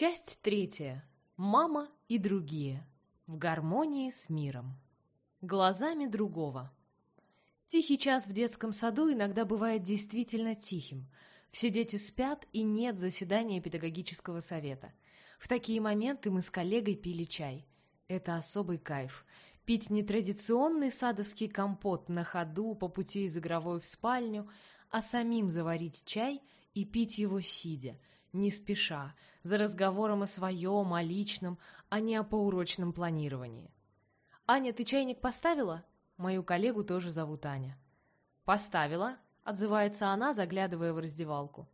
Часть третья. Мама и другие. В гармонии с миром. Глазами другого. Тихий час в детском саду иногда бывает действительно тихим. Все дети спят, и нет заседания педагогического совета. В такие моменты мы с коллегой пили чай. Это особый кайф. Пить нетрадиционный садовский компот на ходу по пути из игровой в спальню, а самим заварить чай и пить его сидя, не спеша, за разговором о своем, о личном, а не о поурочном планировании. «Аня, ты чайник поставила?» Мою коллегу тоже зовут Аня. «Поставила», — отзывается она, заглядывая в раздевалку.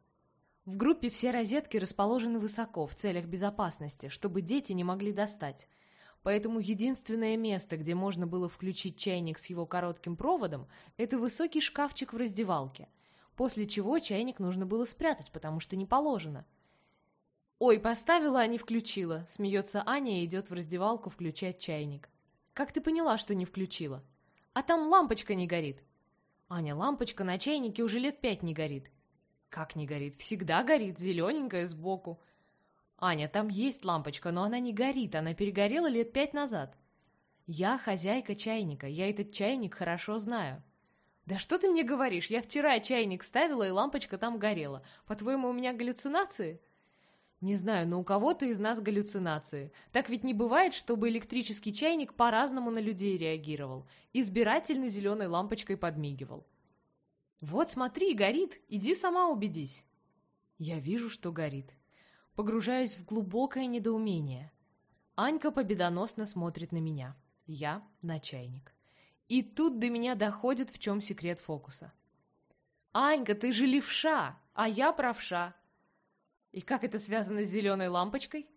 В группе все розетки расположены высоко, в целях безопасности, чтобы дети не могли достать. Поэтому единственное место, где можно было включить чайник с его коротким проводом, это высокий шкафчик в раздевалке, после чего чайник нужно было спрятать, потому что не положено. «Ой, поставила, а не включила», — смеется Аня и идет в раздевалку включать чайник. «Как ты поняла, что не включила?» «А там лампочка не горит». «Аня, лампочка на чайнике уже лет пять не горит». «Как не горит? Всегда горит, зелененькая сбоку». «Аня, там есть лампочка, но она не горит, она перегорела лет пять назад». «Я хозяйка чайника, я этот чайник хорошо знаю». «Да что ты мне говоришь? Я вчера чайник ставила, и лампочка там горела. По-твоему, у меня галлюцинации?» Не знаю, но у кого-то из нас галлюцинации. Так ведь не бывает, чтобы электрический чайник по-разному на людей реагировал. Избирательно зеленой лампочкой подмигивал. Вот смотри, горит, иди сама убедись. Я вижу, что горит. Погружаюсь в глубокое недоумение. Анька победоносно смотрит на меня. Я на чайник. И тут до меня доходит, в чем секрет фокуса. «Анька, ты же левша, а я правша. И как это связано с зеленой лампочкой?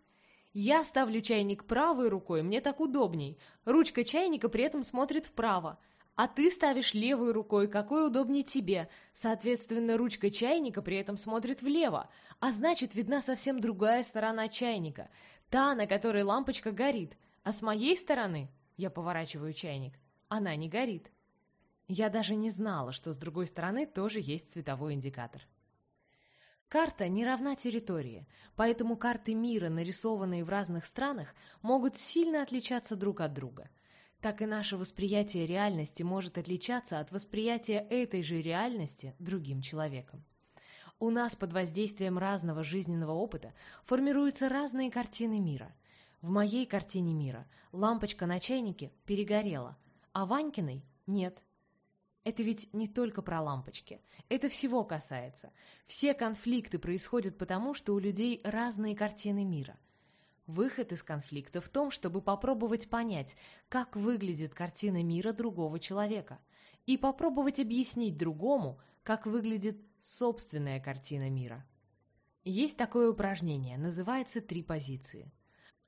Я ставлю чайник правой рукой, мне так удобней. Ручка чайника при этом смотрит вправо. А ты ставишь левой рукой, какой удобнее тебе. Соответственно, ручка чайника при этом смотрит влево. А значит, видна совсем другая сторона чайника. Та, на которой лампочка горит. А с моей стороны, я поворачиваю чайник, она не горит. Я даже не знала, что с другой стороны тоже есть цветовой индикатор. Карта не равна территории, поэтому карты мира, нарисованные в разных странах, могут сильно отличаться друг от друга. Так и наше восприятие реальности может отличаться от восприятия этой же реальности другим человеком. У нас под воздействием разного жизненного опыта формируются разные картины мира. В моей картине мира лампочка на чайнике перегорела, а Ванькиной нет. Это ведь не только про лампочки. Это всего касается. Все конфликты происходят потому, что у людей разные картины мира. Выход из конфликта в том, чтобы попробовать понять, как выглядит картина мира другого человека, и попробовать объяснить другому, как выглядит собственная картина мира. Есть такое упражнение, называется «три позиции».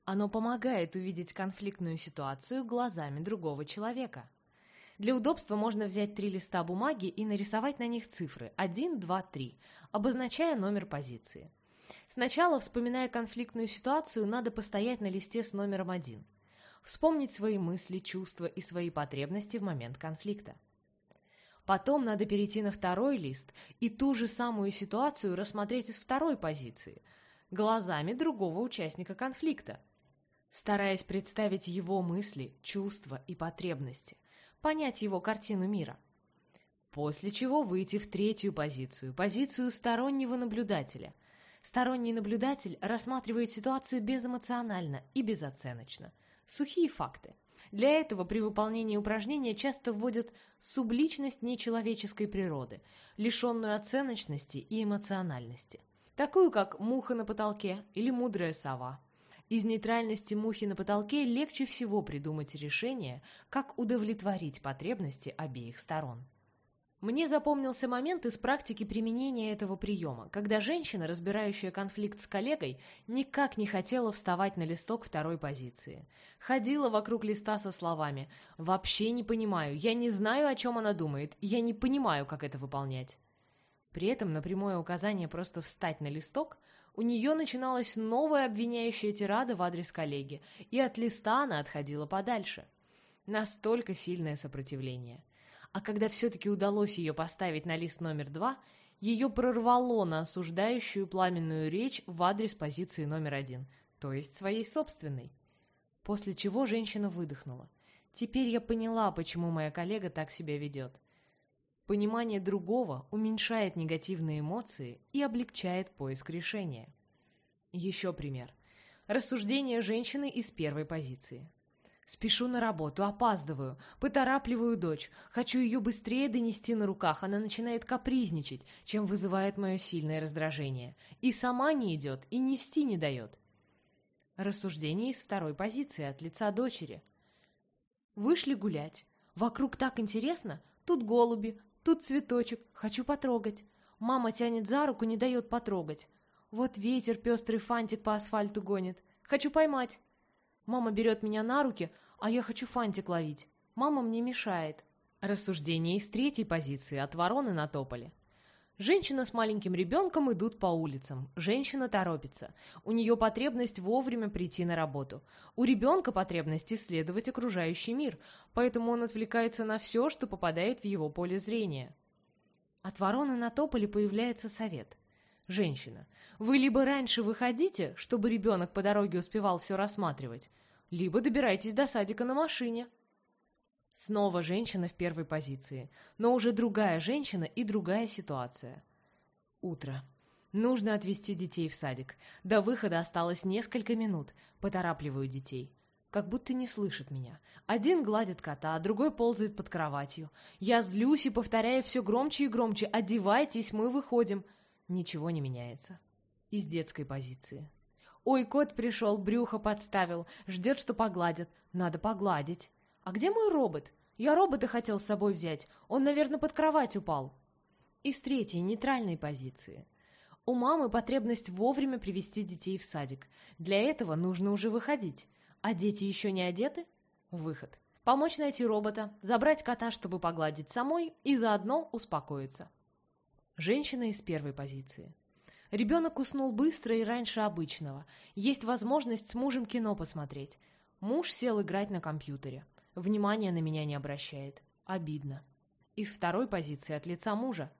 Оно помогает увидеть конфликтную ситуацию глазами другого человека. Для удобства можно взять три листа бумаги и нарисовать на них цифры 1, 2, 3, обозначая номер позиции. Сначала, вспоминая конфликтную ситуацию, надо постоять на листе с номером 1. Вспомнить свои мысли, чувства и свои потребности в момент конфликта. Потом надо перейти на второй лист и ту же самую ситуацию рассмотреть из второй позиции, глазами другого участника конфликта, стараясь представить его мысли, чувства и потребности – понять его картину мира. После чего выйти в третью позицию, позицию стороннего наблюдателя. Сторонний наблюдатель рассматривает ситуацию безэмоционально и безоценочно. Сухие факты. Для этого при выполнении упражнения часто вводят субличность нечеловеческой природы, лишенную оценочности и эмоциональности, такую как муха на потолке или мудрая сова. Из нейтральности мухи на потолке легче всего придумать решение, как удовлетворить потребности обеих сторон. Мне запомнился момент из практики применения этого приема, когда женщина, разбирающая конфликт с коллегой, никак не хотела вставать на листок второй позиции. Ходила вокруг листа со словами «Вообще не понимаю, я не знаю, о чем она думает, я не понимаю, как это выполнять». При этом на прямое указание просто встать на листок у нее начиналась новая обвиняющая тирада в адрес коллеги, и от листа она отходила подальше. Настолько сильное сопротивление. А когда все-таки удалось ее поставить на лист номер два, Ее прорвало на осуждающую пламенную речь в адрес позиции номер один, то есть своей собственной. После чего женщина выдохнула. Теперь я поняла, почему моя коллега так себя ведет. Понимание другого уменьшает негативные эмоции и облегчает поиск решения. Еще пример. Рассуждение женщины из первой позиции. Спешу на работу, опаздываю, поторапливаю дочь. Хочу ее быстрее донести на руках. Она начинает капризничать, чем вызывает мое сильное раздражение. И сама не идет, и нести не дает. Рассуждение из второй позиции, от лица дочери. Вышли гулять. Вокруг так интересно. Тут голуби, тут цветочек. Хочу потрогать. Мама тянет за руку, не дает потрогать. Вот ветер пестрый фантик по асфальту гонит. Хочу поймать. Мама берет меня на руки, а я хочу фантик ловить. Мама мне мешает. Рассуждение из третьей позиции от вороны на тополе. Женщина с маленьким ребенком идут по улицам. Женщина торопится. У нее потребность вовремя прийти на работу. У ребенка потребность исследовать окружающий мир, поэтому он отвлекается на все, что попадает в его поле зрения. От вороны на тополе появляется совет. Женщина. Вы либо раньше выходите, чтобы ребенок по дороге успевал все рассматривать, либо добирайтесь до садика на машине. Снова женщина в первой позиции, но уже другая женщина и другая ситуация. Утро. Нужно отвезти детей в садик. До выхода осталось несколько минут. Поторапливаю детей. Как будто не слышат меня. Один гладит кота, а другой ползает под кроватью. Я злюсь и повторяю все громче и громче. «Одевайтесь, мы выходим». Ничего не меняется. Из детской позиции. Ой, кот пришел, брюхо подставил, ждет, что погладят. Надо погладить. А где мой робот? Я робота хотел с собой взять. Он, наверное, под кровать упал. Из третьей, нейтральной позиции. У мамы потребность вовремя привести детей в садик. Для этого нужно уже выходить. А дети еще не одеты? Выход. Помочь найти робота, забрать кота, чтобы погладить самой, и заодно успокоиться. Женщина из первой позиции. Ребенок уснул быстро и раньше обычного. Есть возможность с мужем кино посмотреть. Муж сел играть на компьютере. Внимания на меня не обращает. Обидно. Из второй позиции от лица мужа.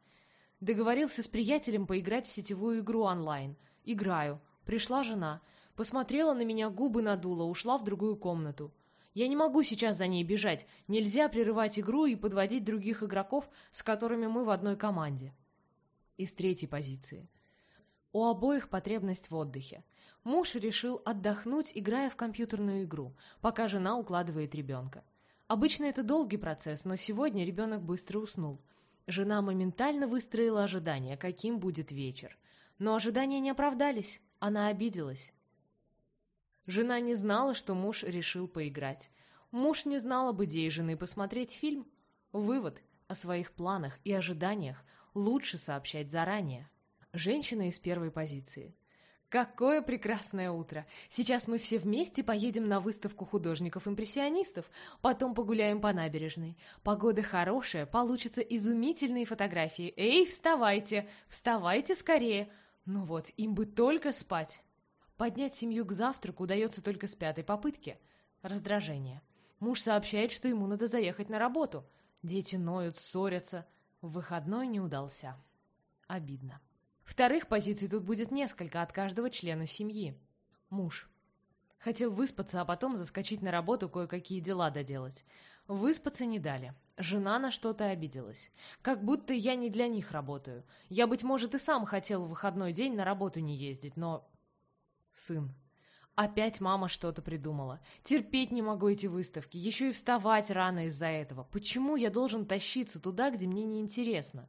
Договорился с приятелем поиграть в сетевую игру онлайн. Играю. Пришла жена. Посмотрела на меня, губы надула, ушла в другую комнату. Я не могу сейчас за ней бежать. Нельзя прерывать игру и подводить других игроков, с которыми мы в одной команде из третьей позиции. У обоих потребность в отдыхе. Муж решил отдохнуть, играя в компьютерную игру, пока жена укладывает ребенка. Обычно это долгий процесс, но сегодня ребенок быстро уснул. Жена моментально выстроила ожидания, каким будет вечер. Но ожидания не оправдались, она обиделась. Жена не знала, что муж решил поиграть. Муж не знал об идее жены посмотреть фильм. Вывод о своих планах и ожиданиях лучше сообщать заранее. Женщина из первой позиции. Какое прекрасное утро! Сейчас мы все вместе поедем на выставку художников-импрессионистов, потом погуляем по набережной. Погода хорошая, получатся изумительные фотографии. Эй, вставайте! Вставайте скорее! Ну вот, им бы только спать. Поднять семью к завтраку удается только с пятой попытки. Раздражение. Муж сообщает, что ему надо заехать на работу. Дети ноют, ссорятся. Выходной не удался. Обидно. Вторых позиций тут будет несколько от каждого члена семьи. Муж. Хотел выспаться, а потом заскочить на работу кое-какие дела доделать. Выспаться не дали. Жена на что-то обиделась. Как будто я не для них работаю. Я, быть может, и сам хотел в выходной день на работу не ездить, но... Сын. Опять мама что-то придумала. Терпеть не могу эти выставки. Еще и вставать рано из-за этого. Почему я должен тащиться туда, где мне неинтересно?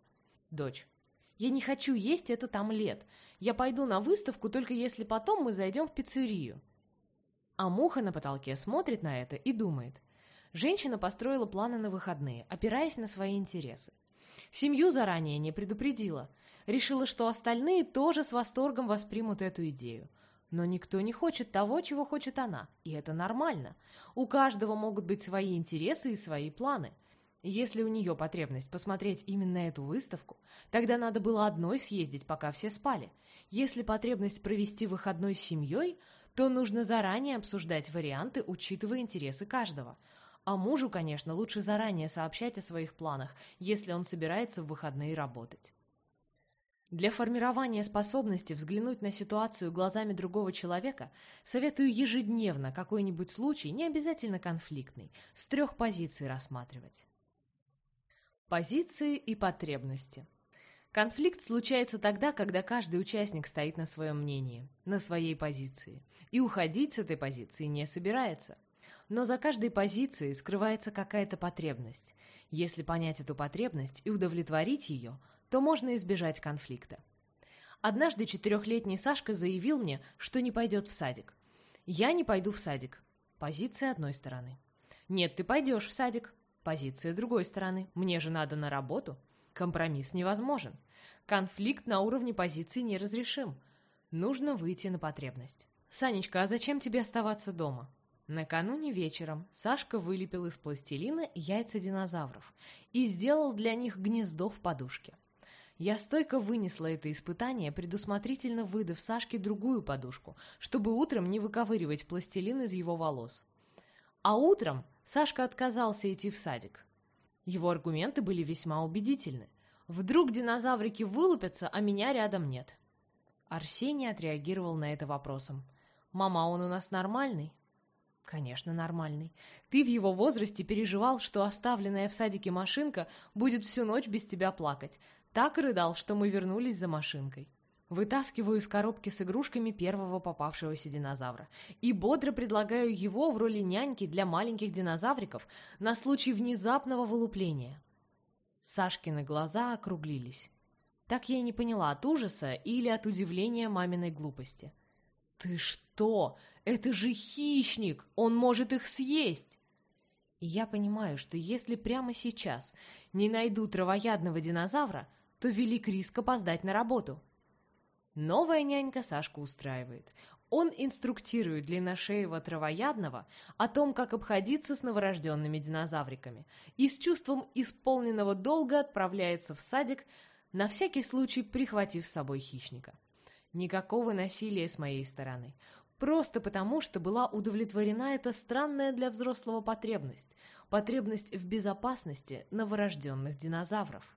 Дочь. Я не хочу есть этот омлет. Я пойду на выставку, только если потом мы зайдем в пиццерию. А муха на потолке смотрит на это и думает. Женщина построила планы на выходные, опираясь на свои интересы. Семью заранее не предупредила. Решила, что остальные тоже с восторгом воспримут эту идею. Но никто не хочет того, чего хочет она, и это нормально. У каждого могут быть свои интересы и свои планы. Если у нее потребность посмотреть именно эту выставку, тогда надо было одной съездить, пока все спали. Если потребность провести выходной с семьей, то нужно заранее обсуждать варианты, учитывая интересы каждого. А мужу, конечно, лучше заранее сообщать о своих планах, если он собирается в выходные работать. Для формирования способности взглянуть на ситуацию глазами другого человека советую ежедневно какой-нибудь случай, не обязательно конфликтный, с трех позиций рассматривать. Позиции и потребности. Конфликт случается тогда, когда каждый участник стоит на своем мнении, на своей позиции, и уходить с этой позиции не собирается. Но за каждой позицией скрывается какая-то потребность. Если понять эту потребность и удовлетворить ее, то можно избежать конфликта. Однажды четырехлетний Сашка заявил мне, что не пойдет в садик. «Я не пойду в садик». Позиция одной стороны. «Нет, ты пойдешь в садик». Позиция другой стороны. «Мне же надо на работу». Компромисс невозможен. Конфликт на уровне позиции неразрешим. Нужно выйти на потребность. «Санечка, а зачем тебе оставаться дома?» Накануне вечером Сашка вылепил из пластилина яйца динозавров и сделал для них гнездо в подушке. Я стойко вынесла это испытание, предусмотрительно выдав Сашке другую подушку, чтобы утром не выковыривать пластилин из его волос. А утром Сашка отказался идти в садик. Его аргументы были весьма убедительны. Вдруг динозаврики вылупятся, а меня рядом нет. Арсений отреагировал на это вопросом. «Мама, он у нас нормальный?» «Конечно, нормальный. Ты в его возрасте переживал, что оставленная в садике машинка будет всю ночь без тебя плакать. Так рыдал, что мы вернулись за машинкой. Вытаскиваю из коробки с игрушками первого попавшегося динозавра и бодро предлагаю его в роли няньки для маленьких динозавриков на случай внезапного вылупления. Сашкины глаза округлились. Так я и не поняла, от ужаса или от удивления маминой глупости. «Ты что? Это же хищник! Он может их съесть!» И я понимаю, что если прямо сейчас не найду травоядного динозавра, то велик риск опоздать на работу. Новая нянька Сашку устраивает. Он инструктирует длинношеего травоядного о том, как обходиться с новорожденными динозавриками, и с чувством исполненного долга отправляется в садик, на всякий случай прихватив с собой хищника. Никакого насилия с моей стороны. Просто потому, что была удовлетворена эта странная для взрослого потребность. Потребность в безопасности новорожденных динозавров.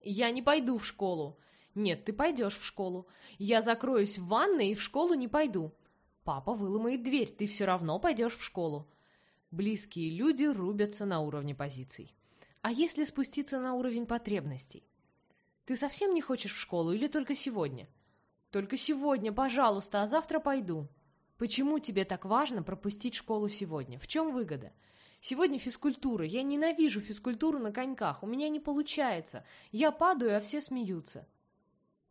«Я не пойду в школу!» «Нет, ты пойдешь в школу. Я закроюсь в ванной и в школу не пойду». «Папа выломает дверь, ты все равно пойдешь в школу». Близкие люди рубятся на уровне позиций. А если спуститься на уровень потребностей? Ты совсем не хочешь в школу или только сегодня? Только сегодня, пожалуйста, а завтра пойду. Почему тебе так важно пропустить школу сегодня? В чем выгода? Сегодня физкультура. Я ненавижу физкультуру на коньках. У меня не получается. Я падаю, а все смеются.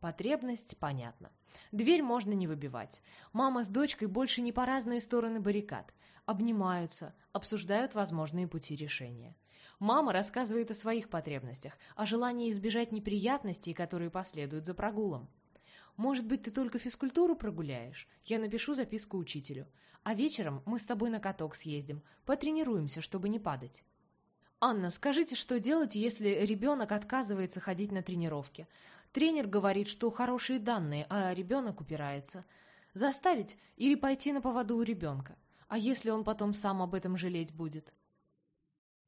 Потребность понятна. Дверь можно не выбивать. Мама с дочкой больше не по разные стороны баррикад. Обнимаются, обсуждают возможные пути решения. Мама рассказывает о своих потребностях, о желании избежать неприятностей, которые последуют за прогулом. Может быть, ты только физкультуру прогуляешь? Я напишу записку учителю. А вечером мы с тобой на каток съездим, потренируемся, чтобы не падать. Анна, скажите, что делать, если ребенок отказывается ходить на тренировки? Тренер говорит, что хорошие данные, а ребенок упирается. Заставить или пойти на поводу у ребенка? А если он потом сам об этом жалеть будет?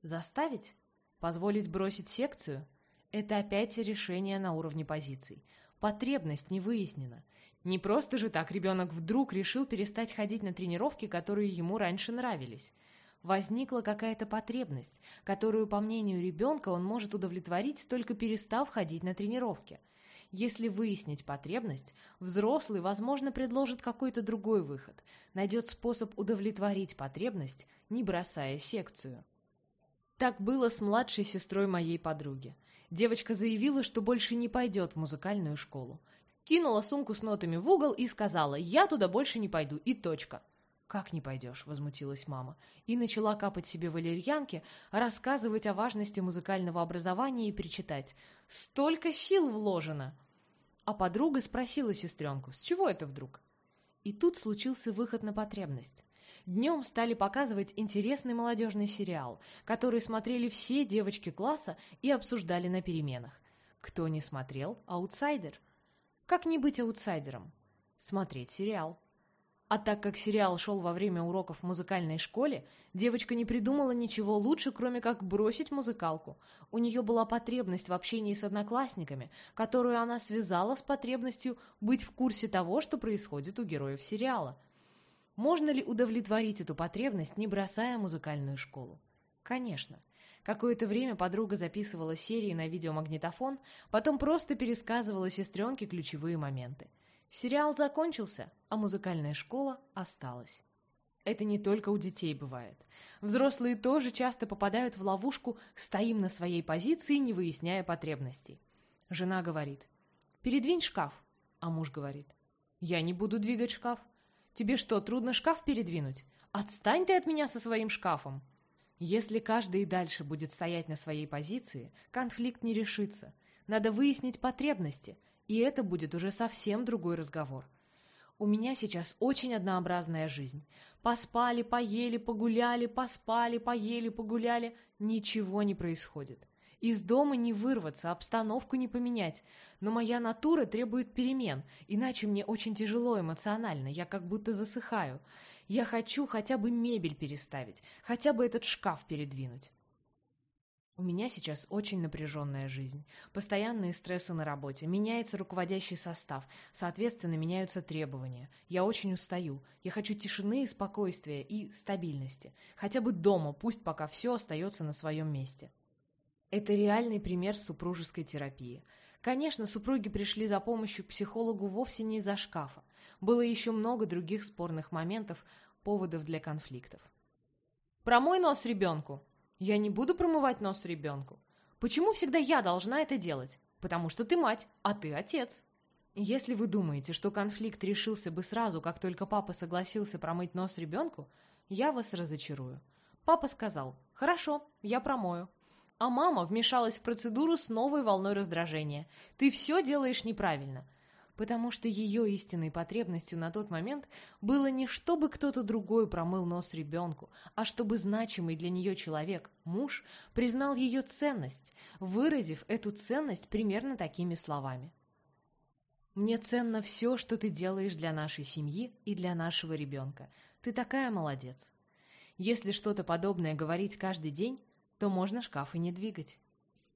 Заставить? Позволить бросить секцию? Это опять решение на уровне позиций. Потребность не выяснена. Не просто же так ребенок вдруг решил перестать ходить на тренировки, которые ему раньше нравились. Возникла какая-то потребность, которую, по мнению ребенка, он может удовлетворить, только перестав ходить на тренировки. Если выяснить потребность, взрослый, возможно, предложит какой-то другой выход, найдет способ удовлетворить потребность, не бросая секцию. Так было с младшей сестрой моей подруги. Девочка заявила, что больше не пойдет в музыкальную школу кинула сумку с нотами в угол и сказала «Я туда больше не пойду» и точка. «Как не пойдешь?» — возмутилась мама. И начала капать себе валерьянки, рассказывать о важности музыкального образования и причитать. «Столько сил вложено!» А подруга спросила сестренку, с чего это вдруг? И тут случился выход на потребность. Днем стали показывать интересный молодежный сериал, который смотрели все девочки класса и обсуждали на переменах. Кто не смотрел – аутсайдер – как не быть аутсайдером? Смотреть сериал. А так как сериал шел во время уроков в музыкальной школе, девочка не придумала ничего лучше, кроме как бросить музыкалку. У нее была потребность в общении с одноклассниками, которую она связала с потребностью быть в курсе того, что происходит у героев сериала. Можно ли удовлетворить эту потребность, не бросая музыкальную школу? Конечно. Какое-то время подруга записывала серии на видеомагнитофон, потом просто пересказывала сестренке ключевые моменты. Сериал закончился, а музыкальная школа осталась. Это не только у детей бывает. Взрослые тоже часто попадают в ловушку «стоим на своей позиции, не выясняя потребностей». Жена говорит «передвинь шкаф», а муж говорит «я не буду двигать шкаф». «Тебе что, трудно шкаф передвинуть? Отстань ты от меня со своим шкафом!» Если каждый и дальше будет стоять на своей позиции, конфликт не решится. Надо выяснить потребности – и это будет уже совсем другой разговор. У меня сейчас очень однообразная жизнь. Поспали, поели, погуляли, поспали, поели, погуляли. Ничего не происходит. Из дома не вырваться, обстановку не поменять. Но моя натура требует перемен, иначе мне очень тяжело эмоционально, я как будто засыхаю. Я хочу хотя бы мебель переставить, хотя бы этот шкаф передвинуть. У меня сейчас очень напряженная жизнь. Постоянные стрессы на работе, меняется руководящий состав, соответственно, меняются требования. Я очень устаю. Я хочу тишины спокойствия и стабильности. Хотя бы дома, пусть пока все остается на своем месте. Это реальный пример супружеской терапии. Конечно, супруги пришли за помощью к психологу вовсе не из-за шкафа. Было еще много других спорных моментов, поводов для конфликтов. «Промой нос ребенку!» Я не буду промывать нос ребенку. Почему всегда я должна это делать? Потому что ты мать, а ты отец. Если вы думаете, что конфликт решился бы сразу, как только папа согласился промыть нос ребенку, я вас разочарую. Папа сказал «Хорошо, я промою». А мама вмешалась в процедуру с новой волной раздражения. «Ты все делаешь неправильно потому что ее истинной потребностью на тот момент было не чтобы кто-то другой промыл нос ребенку, а чтобы значимый для нее человек, муж, признал ее ценность, выразив эту ценность примерно такими словами. «Мне ценно все, что ты делаешь для нашей семьи и для нашего ребенка. Ты такая молодец. Если что-то подобное говорить каждый день, то можно шкаф и не двигать».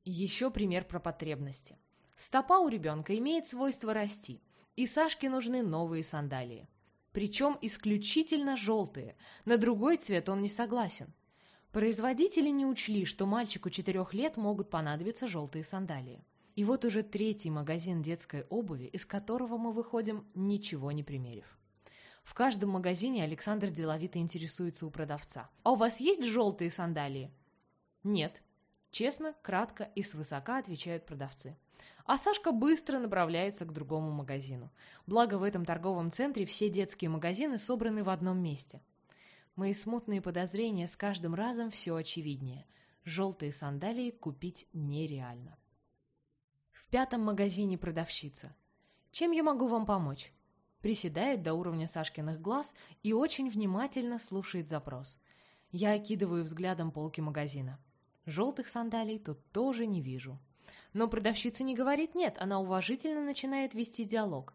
Еще пример про потребности. Стопа у ребенка имеет свойство расти, и Сашке нужны новые сандалии. Причем исключительно желтые, на другой цвет он не согласен. Производители не учли, что мальчику 4 лет могут понадобиться желтые сандалии. И вот уже третий магазин детской обуви, из которого мы выходим, ничего не примерив. В каждом магазине Александр деловито интересуется у продавца. «А у вас есть желтые сандалии?» «Нет». Честно, кратко и свысока отвечают продавцы а Сашка быстро направляется к другому магазину. Благо в этом торговом центре все детские магазины собраны в одном месте. Мои смутные подозрения с каждым разом все очевиднее. Желтые сандалии купить нереально. В пятом магазине продавщица. «Чем я могу вам помочь?» Приседает до уровня Сашкиных глаз и очень внимательно слушает запрос. Я окидываю взглядом полки магазина. Желтых сандалий тут тоже не вижу. Но продавщица не говорит «нет», она уважительно начинает вести диалог.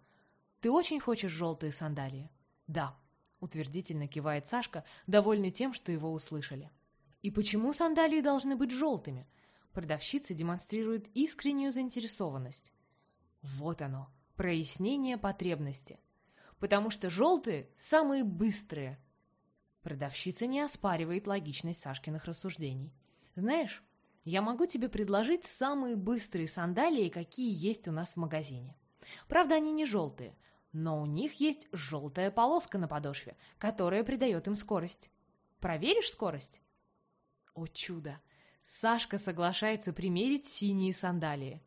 «Ты очень хочешь желтые сандалии?» «Да», — утвердительно кивает Сашка, довольный тем, что его услышали. «И почему сандалии должны быть желтыми?» Продавщица демонстрирует искреннюю заинтересованность. Вот оно, прояснение потребности. Потому что желтые – самые быстрые. Продавщица не оспаривает логичность Сашкиных рассуждений. Знаешь, я могу тебе предложить самые быстрые сандалии, какие есть у нас в магазине. Правда, они не желтые, но у них есть желтая полоска на подошве, которая придает им скорость. Проверишь скорость? О чудо! Сашка соглашается примерить синие сандалии.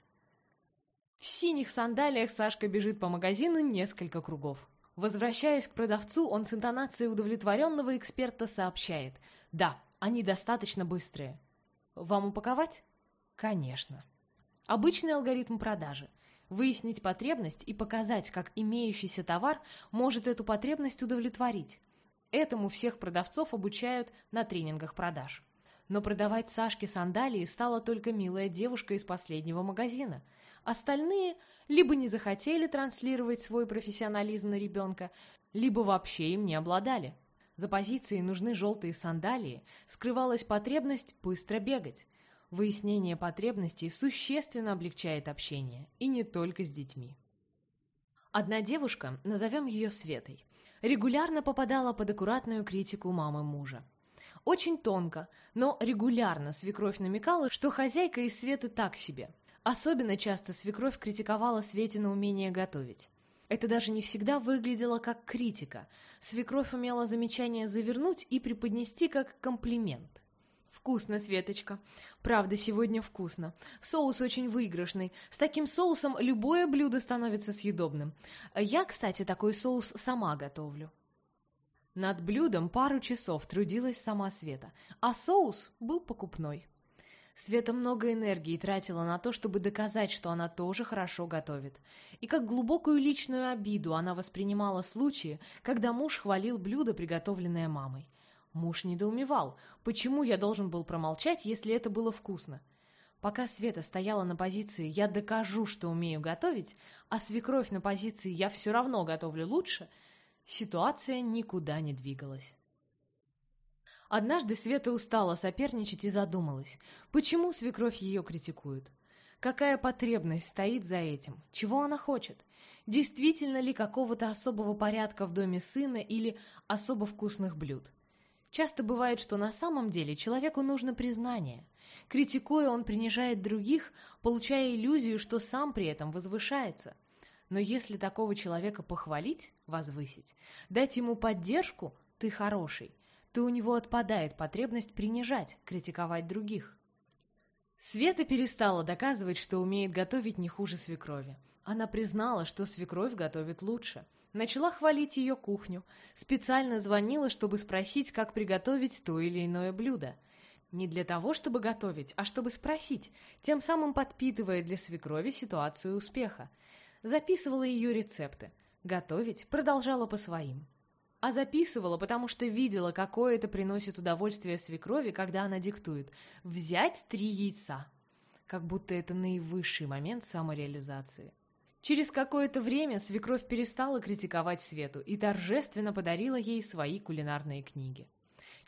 В синих сандалиях Сашка бежит по магазину несколько кругов. Возвращаясь к продавцу, он с интонацией удовлетворенного эксперта сообщает «Да, они достаточно быстрые». Вам упаковать? Конечно. Обычный алгоритм продажи. Выяснить потребность и показать, как имеющийся товар может эту потребность удовлетворить. Этому всех продавцов обучают на тренингах продаж. Но продавать Сашке сандалии стала только милая девушка из последнего магазина. Остальные либо не захотели транслировать свой профессионализм на ребенка, либо вообще им не обладали. За позицией нужны желтые сандалии скрывалась потребность быстро бегать. Выяснение потребностей существенно облегчает общение, и не только с детьми. Одна девушка, назовем ее Светой, регулярно попадала под аккуратную критику мамы мужа. Очень тонко, но регулярно свекровь намекала, что хозяйка из Светы так себе. Особенно часто свекровь критиковала Свете на умение готовить. Это даже не всегда выглядело как критика. Свекровь умела замечание завернуть и преподнести как комплимент. Вкусно, Светочка. Правда, сегодня вкусно. Соус очень выигрышный. С таким соусом любое блюдо становится съедобным. Я, кстати, такой соус сама готовлю. Над блюдом пару часов трудилась сама Света, а соус был покупной. Света много энергии тратила на то, чтобы доказать, что она тоже хорошо готовит. И как глубокую личную обиду она воспринимала случаи, когда муж хвалил блюдо, приготовленное мамой. Муж недоумевал, почему я должен был промолчать, если это было вкусно. Пока Света стояла на позиции «я докажу, что умею готовить», а свекровь на позиции «я все равно готовлю лучше», ситуация никуда не двигалась. Однажды Света устала соперничать и задумалась, почему свекровь ее критикует. Какая потребность стоит за этим? Чего она хочет? Действительно ли какого-то особого порядка в доме сына или особо вкусных блюд? Часто бывает, что на самом деле человеку нужно признание. Критикуя, он принижает других, получая иллюзию, что сам при этом возвышается. Но если такого человека похвалить, возвысить, дать ему поддержку «ты хороший», то у него отпадает потребность принижать, критиковать других. Света перестала доказывать, что умеет готовить не хуже свекрови. Она признала, что свекровь готовит лучше. Начала хвалить ее кухню. Специально звонила, чтобы спросить, как приготовить то или иное блюдо. Не для того, чтобы готовить, а чтобы спросить, тем самым подпитывая для свекрови ситуацию успеха. Записывала ее рецепты. Готовить продолжала по своим а записывала, потому что видела, какое это приносит удовольствие свекрови, когда она диктует «взять три яйца», как будто это наивысший момент самореализации. Через какое-то время свекровь перестала критиковать Свету и торжественно подарила ей свои кулинарные книги.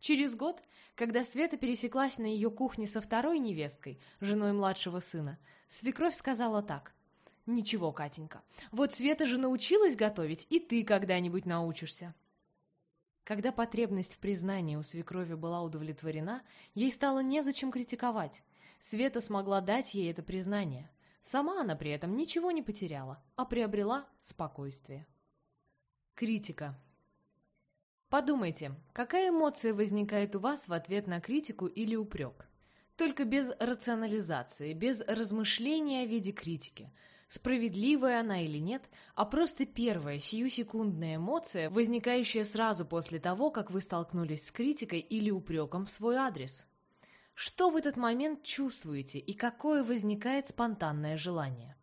Через год, когда Света пересеклась на ее кухне со второй невесткой, женой младшего сына, свекровь сказала так. «Ничего, Катенька, вот Света же научилась готовить, и ты когда-нибудь научишься». Когда потребность в признании у свекрови была удовлетворена, ей стало незачем критиковать. Света смогла дать ей это признание. Сама она при этом ничего не потеряла, а приобрела спокойствие. Критика. Подумайте, какая эмоция возникает у вас в ответ на критику или упрек? Только без рационализации, без размышления о виде критики – справедливая она или нет, а просто первая сиюсекундная эмоция, возникающая сразу после того, как вы столкнулись с критикой или упреком в свой адрес. Что в этот момент чувствуете и какое возникает спонтанное желание?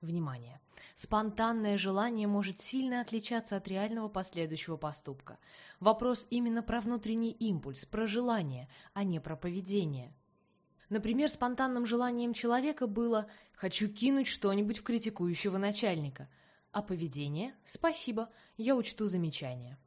Внимание! Спонтанное желание может сильно отличаться от реального последующего поступка. Вопрос именно про внутренний импульс, про желание, а не про поведение – Например, спонтанным желанием человека было «хочу кинуть что-нибудь в критикующего начальника», а поведение «спасибо, я учту замечания».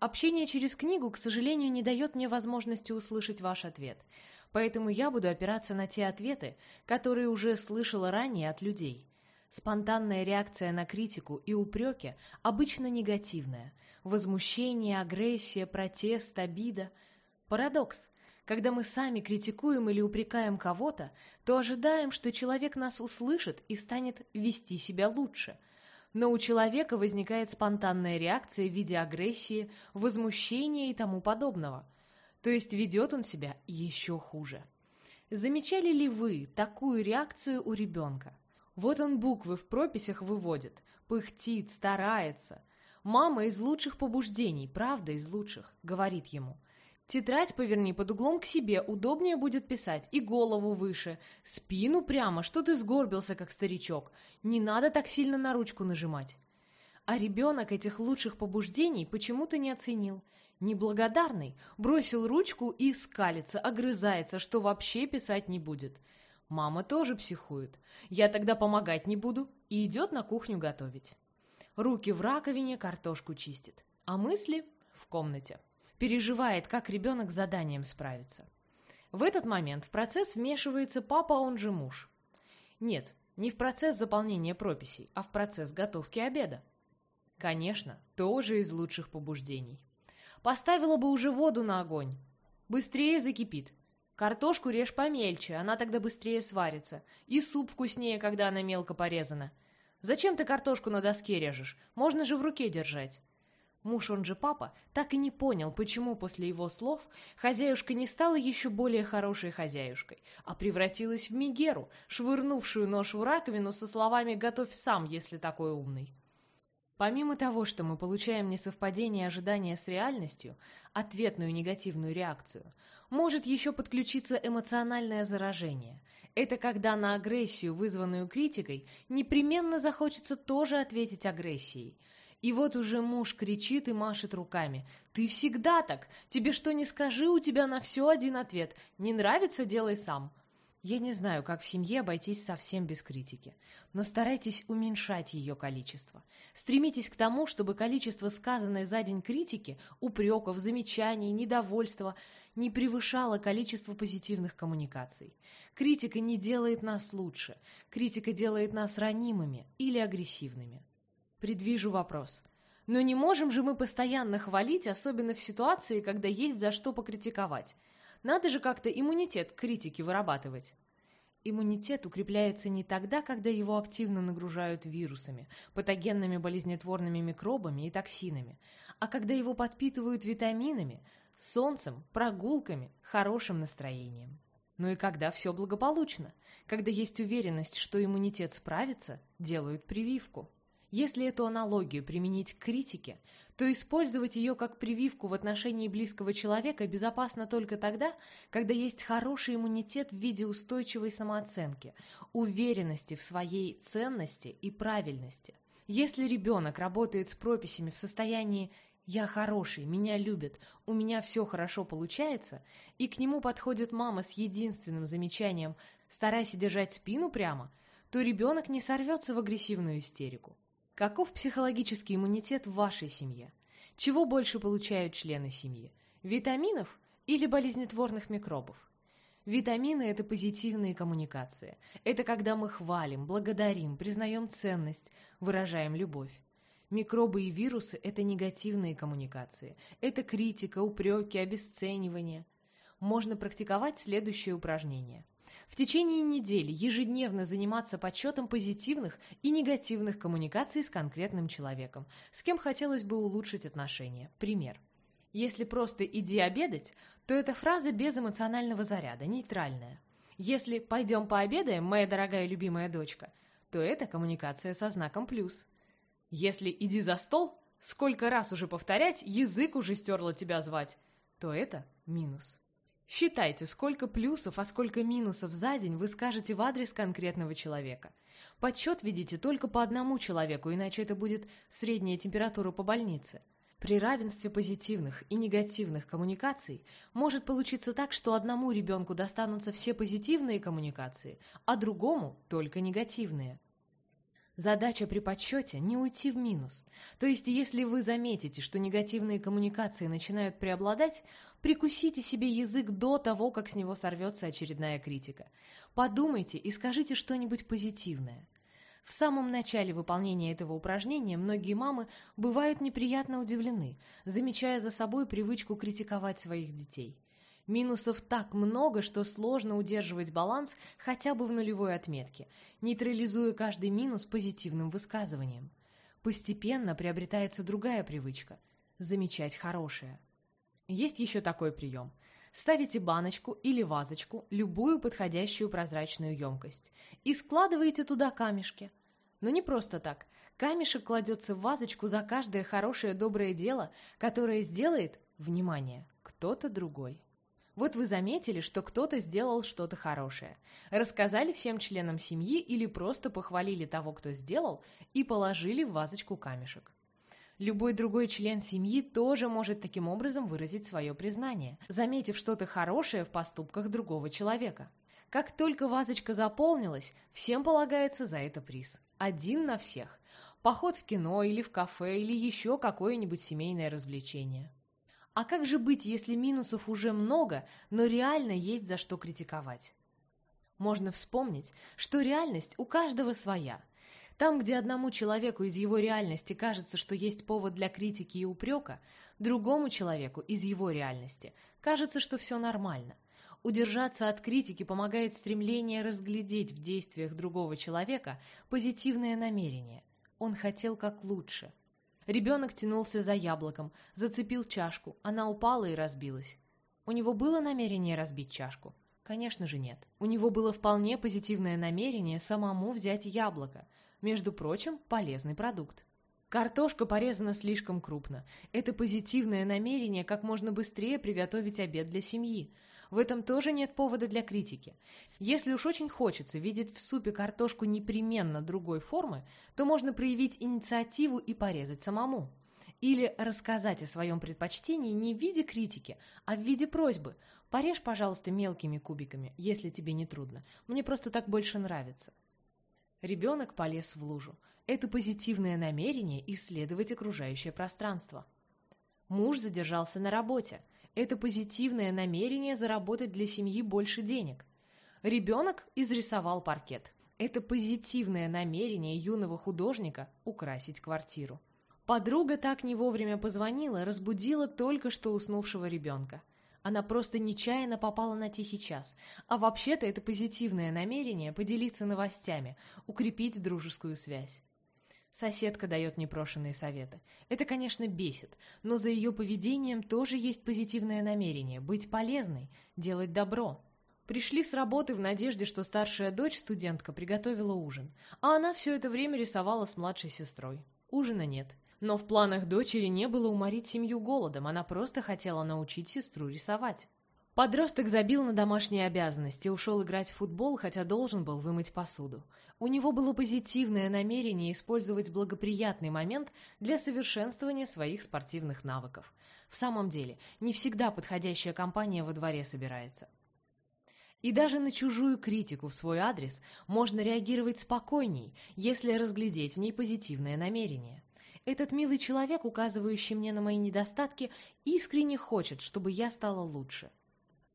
Общение через книгу, к сожалению, не дает мне возможности услышать ваш ответ, поэтому я буду опираться на те ответы, которые уже слышала ранее от людей. Спонтанная реакция на критику и упреки обычно негативная. Возмущение, агрессия, протест, обида. Парадокс. Когда мы сами критикуем или упрекаем кого-то, то ожидаем, что человек нас услышит и станет вести себя лучше. Но у человека возникает спонтанная реакция в виде агрессии, возмущения и тому подобного. То есть ведет он себя еще хуже. Замечали ли вы такую реакцию у ребенка? Вот он буквы в прописях выводит, пыхтит, старается. Мама из лучших побуждений, правда из лучших, говорит ему – Тетрадь поверни под углом к себе, удобнее будет писать, и голову выше. Спину прямо, что ты сгорбился, как старичок. Не надо так сильно на ручку нажимать. А ребенок этих лучших побуждений почему-то не оценил. Неблагодарный, бросил ручку и скалится, огрызается, что вообще писать не будет. Мама тоже психует. Я тогда помогать не буду и идет на кухню готовить. руки в раковине, картошку чистит, а мысли в комнате. Переживает, как ребенок с заданием справится. В этот момент в процесс вмешивается папа, он же муж. Нет, не в процесс заполнения прописей, а в процесс готовки обеда. Конечно, тоже из лучших побуждений. Поставила бы уже воду на огонь. Быстрее закипит. Картошку режь помельче, она тогда быстрее сварится. И суп вкуснее, когда она мелко порезана. Зачем ты картошку на доске режешь? Можно же в руке держать. Муж, он же папа, так и не понял, почему после его слов хозяюшка не стала еще более хорошей хозяюшкой, а превратилась в Мигеру, швырнувшую нож в раковину со словами «готовь сам, если такой умный». Помимо того, что мы получаем несовпадение ожидания с реальностью, ответную негативную реакцию, может еще подключиться эмоциональное заражение. Это когда на агрессию, вызванную критикой, непременно захочется тоже ответить агрессией – и вот уже муж кричит и машет руками. «Ты всегда так! Тебе что не скажи, у тебя на все один ответ. Не нравится – делай сам». Я не знаю, как в семье обойтись совсем без критики, но старайтесь уменьшать ее количество. Стремитесь к тому, чтобы количество сказанной за день критики, упреков, замечаний, недовольства не превышало количество позитивных коммуникаций. Критика не делает нас лучше, критика делает нас ранимыми или агрессивными. Предвижу вопрос. Но не можем же мы постоянно хвалить, особенно в ситуации, когда есть за что покритиковать. Надо же как-то иммунитет к критике вырабатывать. Иммунитет укрепляется не тогда, когда его активно нагружают вирусами, патогенными болезнетворными микробами и токсинами, а когда его подпитывают витаминами, солнцем, прогулками, хорошим настроением. Ну и когда все благополучно, когда есть уверенность, что иммунитет справится, делают прививку. Если эту аналогию применить к критике, то использовать ее как прививку в отношении близкого человека безопасно только тогда, когда есть хороший иммунитет в виде устойчивой самооценки, уверенности в своей ценности и правильности. Если ребенок работает с прописями в состоянии «я хороший, меня любят, у меня все хорошо получается», и к нему подходит мама с единственным замечанием «старайся держать спину прямо», то ребенок не сорвется в агрессивную истерику. Каков психологический иммунитет в вашей семье? Чего больше получают члены семьи? Витаминов или болезнетворных микробов? Витамины – это позитивные коммуникации. Это когда мы хвалим, благодарим, признаем ценность, выражаем любовь. Микробы и вирусы – это негативные коммуникации. Это критика, упреки, обесценивание. Можно практиковать следующее упражнение – в течение недели ежедневно заниматься подсчетом позитивных и негативных коммуникаций с конкретным человеком, с кем хотелось бы улучшить отношения. Пример. Если просто «иди обедать», то эта фраза без эмоционального заряда, нейтральная. Если «пойдем пообедаем, моя дорогая любимая дочка», то это коммуникация со знаком «плюс». Если «иди за стол», сколько раз уже повторять, язык уже стерло тебя звать, то это минус. Считайте, сколько плюсов, а сколько минусов за день вы скажете в адрес конкретного человека. Подсчет ведите только по одному человеку, иначе это будет средняя температура по больнице. При равенстве позитивных и негативных коммуникаций может получиться так, что одному ребенку достанутся все позитивные коммуникации, а другому только негативные. Задача при подсчете – не уйти в минус. То есть, если вы заметите, что негативные коммуникации начинают преобладать, прикусите себе язык до того, как с него сорвется очередная критика. Подумайте и скажите что-нибудь позитивное. В самом начале выполнения этого упражнения многие мамы бывают неприятно удивлены, замечая за собой привычку критиковать своих детей. Минусов так много, что сложно удерживать баланс хотя бы в нулевой отметке, нейтрализуя каждый минус позитивным высказыванием. Постепенно приобретается другая привычка – замечать хорошее. Есть еще такой прием. Ставите баночку или вазочку, любую подходящую прозрачную емкость, и складываете туда камешки. Но не просто так. Камешек кладется в вазочку за каждое хорошее доброе дело, которое сделает, внимание, кто-то другой. Вот вы заметили, что кто-то сделал что-то хорошее. Рассказали всем членам семьи или просто похвалили того, кто сделал, и положили в вазочку камешек. Любой другой член семьи тоже может таким образом выразить свое признание, заметив что-то хорошее в поступках другого человека. Как только вазочка заполнилась, всем полагается за это приз. Один на всех. Поход в кино или в кафе или еще какое-нибудь семейное развлечение. А как же быть, если минусов уже много, но реально есть за что критиковать? Можно вспомнить, что реальность у каждого своя. Там, где одному человеку из его реальности кажется, что есть повод для критики и упрека, другому человеку из его реальности кажется, что все нормально. Удержаться от критики помогает стремление разглядеть в действиях другого человека позитивное намерение. Он хотел как лучше. Ребенок тянулся за яблоком, зацепил чашку, она упала и разбилась. У него было намерение разбить чашку? Конечно же нет. У него было вполне позитивное намерение самому взять яблоко. Между прочим, полезный продукт. Картошка порезана слишком крупно. Это позитивное намерение как можно быстрее приготовить обед для семьи. В этом тоже нет повода для критики. Если уж очень хочется видеть в супе картошку непременно другой формы, то можно проявить инициативу и порезать самому. Или рассказать о своем предпочтении не в виде критики, а в виде просьбы. Порежь, пожалуйста, мелкими кубиками, если тебе не трудно. Мне просто так больше нравится. Ребенок полез в лужу. Это позитивное намерение исследовать окружающее пространство. Муж задержался на работе – это позитивное намерение заработать для семьи больше денег. Ребенок изрисовал паркет. Это позитивное намерение юного художника украсить квартиру. Подруга так не вовремя позвонила, разбудила только что уснувшего ребенка. Она просто нечаянно попала на тихий час. А вообще-то это позитивное намерение поделиться новостями, укрепить дружескую связь. Соседка дает непрошенные советы. Это, конечно, бесит, но за ее поведением тоже есть позитивное намерение – быть полезной, делать добро. Пришли с работы в надежде, что старшая дочь, студентка, приготовила ужин, а она все это время рисовала с младшей сестрой. Ужина нет. Но в планах дочери не было уморить семью голодом, она просто хотела научить сестру рисовать. Подросток забил на домашние обязанности, ушел играть в футбол, хотя должен был вымыть посуду. У него было позитивное намерение использовать благоприятный момент для совершенствования своих спортивных навыков. В самом деле, не всегда подходящая компания во дворе собирается. И даже на чужую критику в свой адрес можно реагировать спокойней, если разглядеть в ней позитивное намерение. Этот милый человек, указывающий мне на мои недостатки, искренне хочет, чтобы я стала лучше.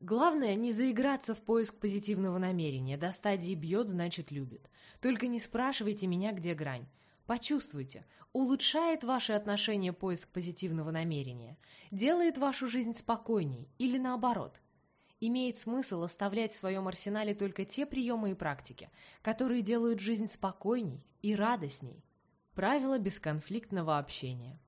Главное, не заиграться в поиск позитивного намерения. До стадии бьет, значит любит. Только не спрашивайте меня, где грань. Почувствуйте, улучшает ваши отношения поиск позитивного намерения, делает вашу жизнь спокойней или наоборот. Имеет смысл оставлять в своем арсенале только те приемы и практики, которые делают жизнь спокойней и радостней. Правило бесконфликтного общения.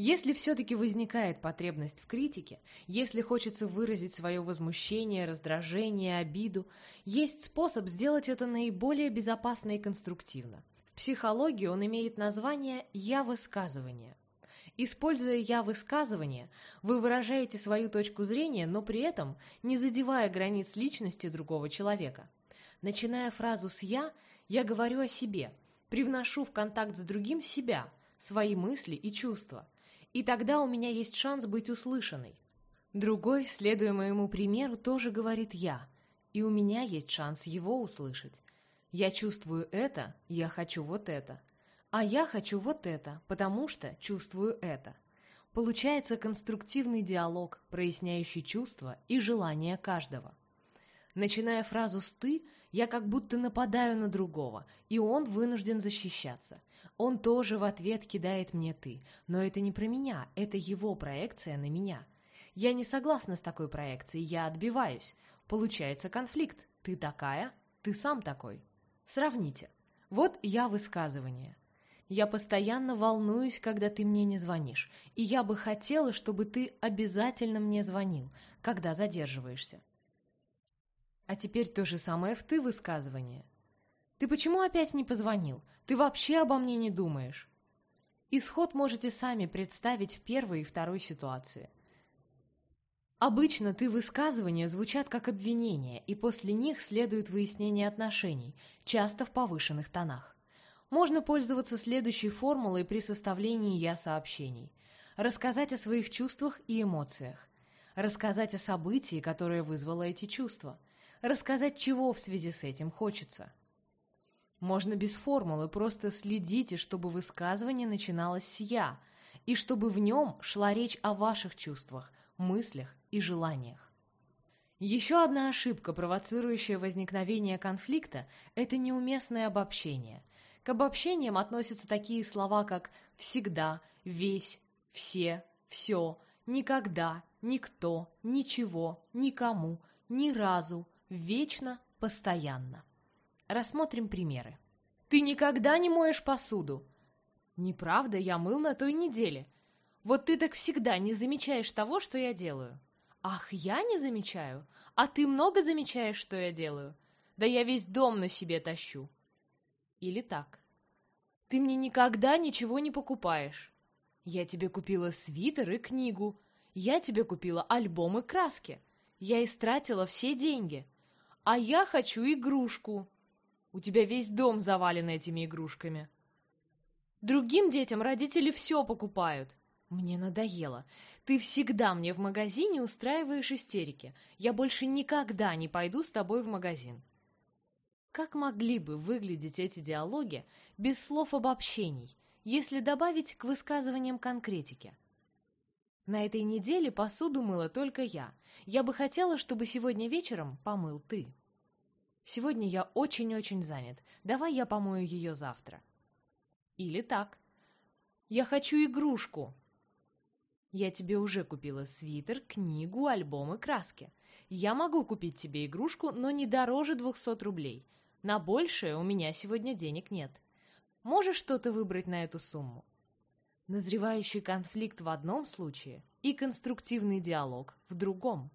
Если все-таки возникает потребность в критике, если хочется выразить свое возмущение, раздражение, обиду, есть способ сделать это наиболее безопасно и конструктивно. В психологии он имеет название «я-высказывание». Используя «я-высказывание», вы выражаете свою точку зрения, но при этом не задевая границ личности другого человека. Начиная фразу с «я», я говорю о себе, привношу в контакт с другим себя, свои мысли и чувства – и тогда у меня есть шанс быть услышанной. Другой, следуя моему примеру, тоже говорит «я», и у меня есть шанс его услышать. Я чувствую это, я хочу вот это. А я хочу вот это, потому что чувствую это. Получается конструктивный диалог, проясняющий чувства и желания каждого. Начиная фразу с «ты», я как будто нападаю на другого, и он вынужден защищаться. Он тоже в ответ кидает мне «ты», но это не про меня, это его проекция на меня. Я не согласна с такой проекцией, я отбиваюсь. Получается конфликт. Ты такая, ты сам такой. Сравните. Вот я высказывание. Я постоянно волнуюсь, когда ты мне не звонишь, и я бы хотела, чтобы ты обязательно мне звонил, когда задерживаешься. А теперь то же самое в «ты» высказывание. Ты почему опять не позвонил? Ты вообще обо мне не думаешь? Исход можете сами представить в первой и второй ситуации. Обычно ты высказывания звучат как обвинения, и после них следует выяснение отношений, часто в повышенных тонах. Можно пользоваться следующей формулой при составлении «я-сообщений». Рассказать о своих чувствах и эмоциях. Рассказать о событии, которое вызвало эти чувства. Рассказать, чего в связи с этим хочется. Можно без формулы, просто следите, чтобы высказывание начиналось с «я», и чтобы в нем шла речь о ваших чувствах, мыслях и желаниях. Еще одна ошибка, провоцирующая возникновение конфликта, это неуместное обобщение. К обобщениям относятся такие слова, как «всегда», «весь», «все», «все», «никогда», «никто», «ничего», «никому», «ни разу», «вечно», «постоянно». Рассмотрим примеры. «Ты никогда не моешь посуду!» «Неправда, я мыл на той неделе. Вот ты так всегда не замечаешь того, что я делаю». «Ах, я не замечаю? А ты много замечаешь, что я делаю? Да я весь дом на себе тащу». Или так. «Ты мне никогда ничего не покупаешь. Я тебе купила свитер и книгу. Я тебе купила альбом и краски. Я истратила все деньги. А я хочу игрушку. У тебя весь дом завален этими игрушками. Другим детям родители все покупают. Мне надоело. Ты всегда мне в магазине устраиваешь истерики. Я больше никогда не пойду с тобой в магазин. Как могли бы выглядеть эти диалоги без слов обобщений, если добавить к высказываниям конкретики? На этой неделе посуду мыла только я. Я бы хотела, чтобы сегодня вечером помыл ты. Сегодня я очень-очень занят. Давай я помою ее завтра. Или так. Я хочу игрушку. Я тебе уже купила свитер, книгу, альбом и краски. Я могу купить тебе игрушку, но не дороже 200 рублей. На большее у меня сегодня денег нет. Можешь что-то выбрать на эту сумму? Назревающий конфликт в одном случае и конструктивный диалог в другом.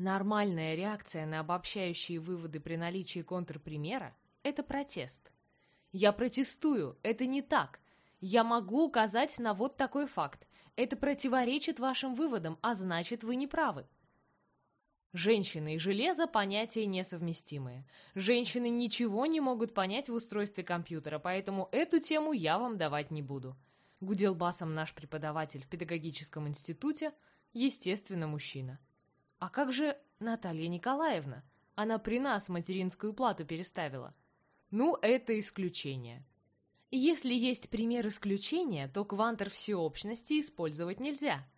Нормальная реакция на обобщающие выводы при наличии контрпримера – это протест. Я протестую, это не так. Я могу указать на вот такой факт. Это противоречит вашим выводам, а значит, вы не правы. Женщины и железо – понятия несовместимые. Женщины ничего не могут понять в устройстве компьютера, поэтому эту тему я вам давать не буду. Гудел басом наш преподаватель в педагогическом институте, естественно, мужчина. «А как же Наталья Николаевна? Она при нас материнскую плату переставила». «Ну, это исключение». Если есть пример исключения, то квантор всеобщности использовать нельзя.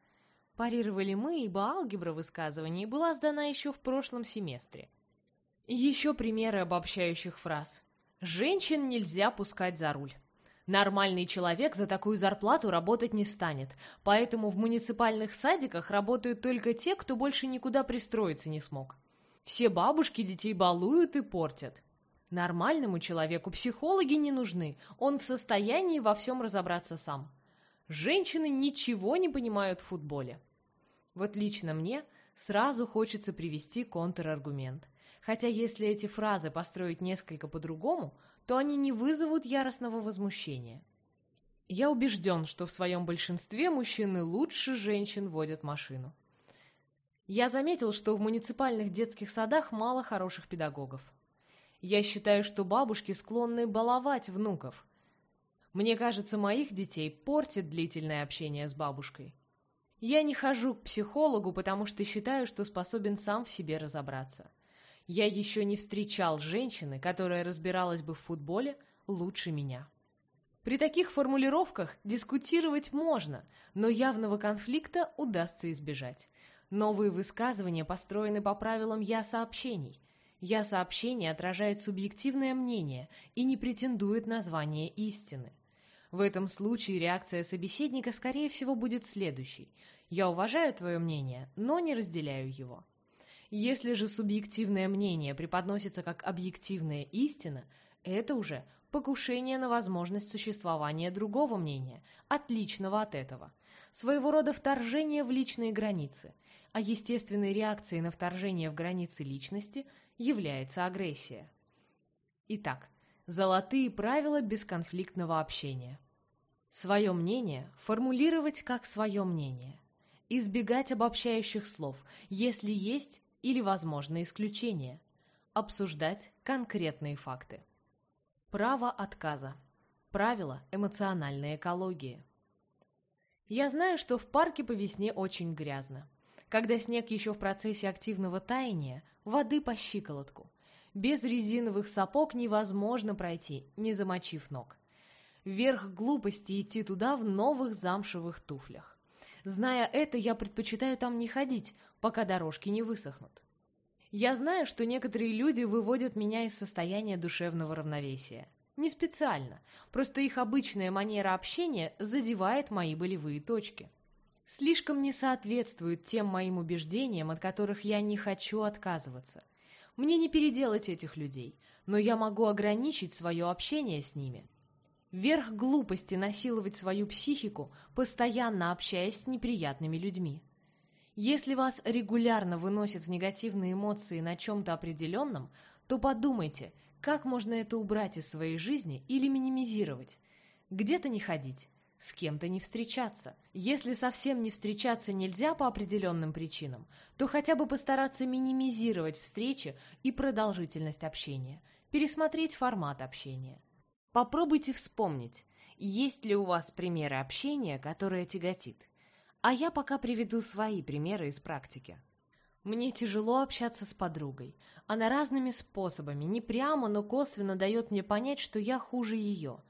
Парировали мы, ибо алгебра высказываний была сдана еще в прошлом семестре. Еще примеры обобщающих фраз. «Женщин нельзя пускать за руль». Нормальный человек за такую зарплату работать не станет, поэтому в муниципальных садиках работают только те, кто больше никуда пристроиться не смог. Все бабушки детей балуют и портят. Нормальному человеку психологи не нужны, он в состоянии во всем разобраться сам. Женщины ничего не понимают в футболе. Вот лично мне сразу хочется привести контраргумент. Хотя если эти фразы построить несколько по-другому, то они не вызовут яростного возмущения. Я убежден, что в своем большинстве мужчины лучше женщин водят машину. Я заметил, что в муниципальных детских садах мало хороших педагогов. Я считаю, что бабушки склонны баловать внуков. Мне кажется, моих детей портит длительное общение с бабушкой. Я не хожу к психологу, потому что считаю, что способен сам в себе разобраться. Я еще не встречал женщины, которая разбиралась бы в футболе лучше меня. При таких формулировках дискутировать можно, но явного конфликта удастся избежать. Новые высказывания построены по правилам «я-сообщений». «Я-сообщение» отражает субъективное мнение и не претендует на звание истины. В этом случае реакция собеседника, скорее всего, будет следующей. «Я уважаю твое мнение, но не разделяю его». Если же субъективное мнение преподносится как объективная истина, это уже покушение на возможность существования другого мнения, отличного от этого. Своего рода вторжение в личные границы, а естественной реакцией на вторжение в границы личности является агрессия. Итак, золотые правила бесконфликтного общения. Свое мнение формулировать как свое мнение. Избегать обобщающих слов, если есть или возможны исключения. Обсуждать конкретные факты. Право отказа. Правила эмоциональной экологии. Я знаю, что в парке по весне очень грязно. Когда снег еще в процессе активного таяния, воды по щиколотку. Без резиновых сапог невозможно пройти, не замочив ног. Верх глупости идти туда в новых замшевых туфлях. Зная это, я предпочитаю там не ходить, пока дорожки не высохнут. Я знаю, что некоторые люди выводят меня из состояния душевного равновесия. Не специально, просто их обычная манера общения задевает мои болевые точки. Слишком не соответствует тем моим убеждениям, от которых я не хочу отказываться. Мне не переделать этих людей, но я могу ограничить свое общение с ними. Верх глупости насиловать свою психику, постоянно общаясь с неприятными людьми. Если вас регулярно выносят в негативные эмоции на чем-то определенном, то подумайте, как можно это убрать из своей жизни или минимизировать? Где-то не ходить, с кем-то не встречаться. Если совсем не встречаться нельзя по определенным причинам, то хотя бы постараться минимизировать встречи и продолжительность общения, пересмотреть формат общения. Попробуйте вспомнить, есть ли у вас примеры общения, которое тяготит. А я пока приведу свои примеры из практики. Мне тяжело общаться с подругой. Она разными способами, не прямо, но косвенно дает мне понять, что я хуже ее.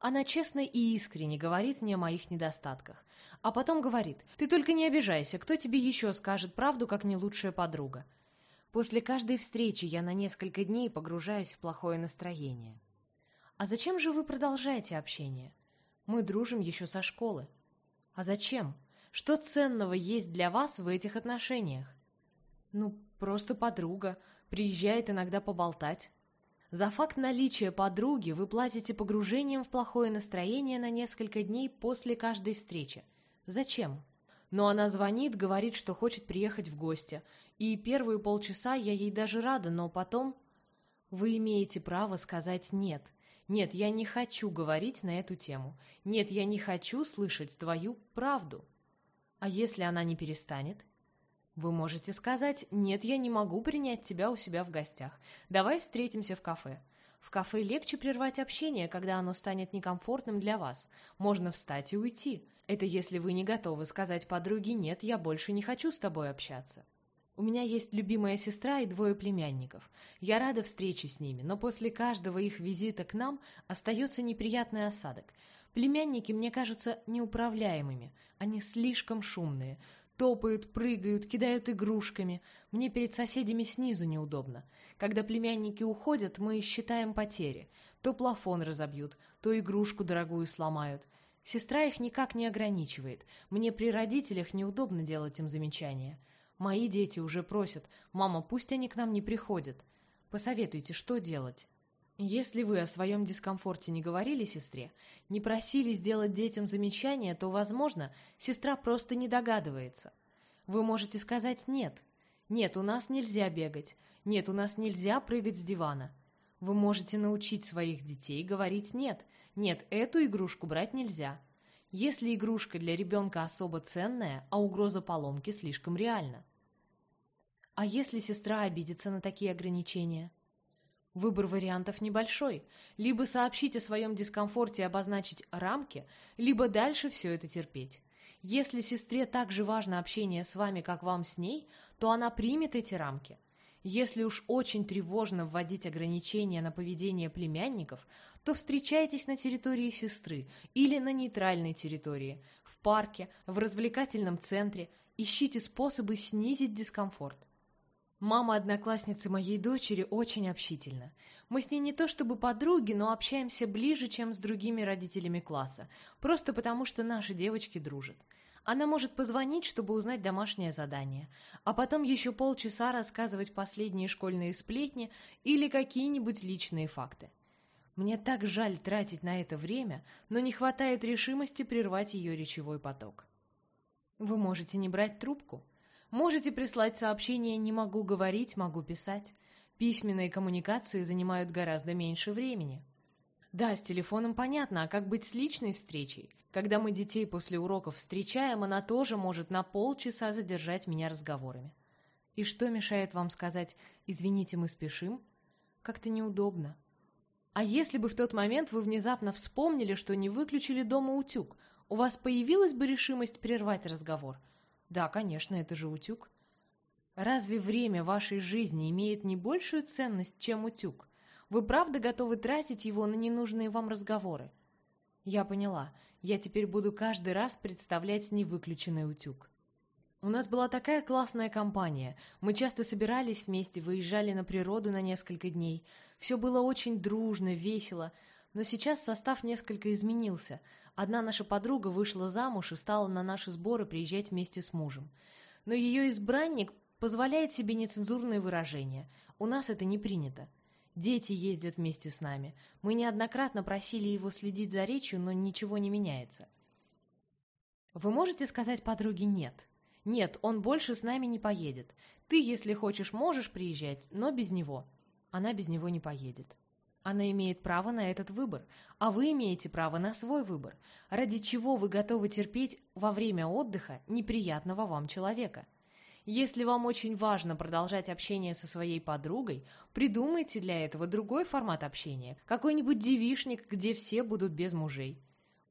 Она честно и искренне говорит мне о моих недостатках. А потом говорит, ты только не обижайся, кто тебе еще скажет правду, как не лучшая подруга. После каждой встречи я на несколько дней погружаюсь в плохое настроение. А зачем же вы продолжаете общение? Мы дружим еще со школы. А зачем? Что ценного есть для вас в этих отношениях? Ну, просто подруга. Приезжает иногда поболтать. За факт наличия подруги вы платите погружением в плохое настроение на несколько дней после каждой встречи. Зачем? Но она звонит, говорит, что хочет приехать в гости. И первые полчаса я ей даже рада, но потом... Вы имеете право сказать «нет». Нет, я не хочу говорить на эту тему. Нет, я не хочу слышать твою правду. А если она не перестанет? Вы можете сказать, нет, я не могу принять тебя у себя в гостях. Давай встретимся в кафе. В кафе легче прервать общение, когда оно станет некомфортным для вас. Можно встать и уйти. Это если вы не готовы сказать подруге «нет, я больше не хочу с тобой общаться». У меня есть любимая сестра и двое племянников. Я рада встрече с ними, но после каждого их визита к нам остается неприятный осадок. Племянники мне кажутся неуправляемыми. Они слишком шумные. Топают, прыгают, кидают игрушками. Мне перед соседями снизу неудобно. Когда племянники уходят, мы считаем потери. То плафон разобьют, то игрушку дорогую сломают. Сестра их никак не ограничивает. Мне при родителях неудобно делать им замечания. Мои дети уже просят, «Мама, пусть они к нам не приходят». Посоветуйте, что делать? Если вы о своем дискомфорте не говорили сестре, не просили сделать детям замечания, то, возможно, сестра просто не догадывается. Вы можете сказать «нет». «Нет, у нас нельзя бегать». «Нет, у нас нельзя прыгать с дивана». Вы можете научить своих детей говорить «нет». «Нет, эту игрушку брать нельзя». Если игрушка для ребенка особо ценная, а угроза поломки слишком реальна. А если сестра обидится на такие ограничения? Выбор вариантов небольшой. Либо сообщить о своем дискомфорте и обозначить рамки, либо дальше все это терпеть. Если сестре так же важно общение с вами, как вам с ней, то она примет эти рамки. Если уж очень тревожно вводить ограничения на поведение племянников, то встречайтесь на территории сестры или на нейтральной территории, в парке, в развлекательном центре, ищите способы снизить дискомфорт. Мама одноклассницы моей дочери очень общительна. Мы с ней не то чтобы подруги, но общаемся ближе, чем с другими родителями класса, просто потому что наши девочки дружат. Она может позвонить, чтобы узнать домашнее задание, а потом еще полчаса рассказывать последние школьные сплетни или какие-нибудь личные факты. Мне так жаль тратить на это время, но не хватает решимости прервать ее речевой поток. Вы можете не брать трубку, Можете прислать сообщение «не могу говорить, могу писать». Письменные коммуникации занимают гораздо меньше времени. Да, с телефоном понятно, а как быть с личной встречей? Когда мы детей после уроков встречаем, она тоже может на полчаса задержать меня разговорами. И что мешает вам сказать «извините, мы спешим»? Как-то неудобно. А если бы в тот момент вы внезапно вспомнили, что не выключили дома утюг, у вас появилась бы решимость прервать разговор – да, конечно, это же утюг. Разве время вашей жизни имеет не большую ценность, чем утюг? Вы правда готовы тратить его на ненужные вам разговоры? Я поняла. Я теперь буду каждый раз представлять невыключенный утюг. У нас была такая классная компания. Мы часто собирались вместе, выезжали на природу на несколько дней. Все было очень дружно, весело. Но сейчас состав несколько изменился. Одна наша подруга вышла замуж и стала на наши сборы приезжать вместе с мужем. Но ее избранник позволяет себе нецензурные выражения. У нас это не принято. Дети ездят вместе с нами. Мы неоднократно просили его следить за речью, но ничего не меняется. Вы можете сказать подруге «нет»? Нет, он больше с нами не поедет. Ты, если хочешь, можешь приезжать, но без него. Она без него не поедет. Она имеет право на этот выбор, а вы имеете право на свой выбор, ради чего вы готовы терпеть во время отдыха неприятного вам человека. Если вам очень важно продолжать общение со своей подругой, придумайте для этого другой формат общения, какой-нибудь девишник, где все будут без мужей.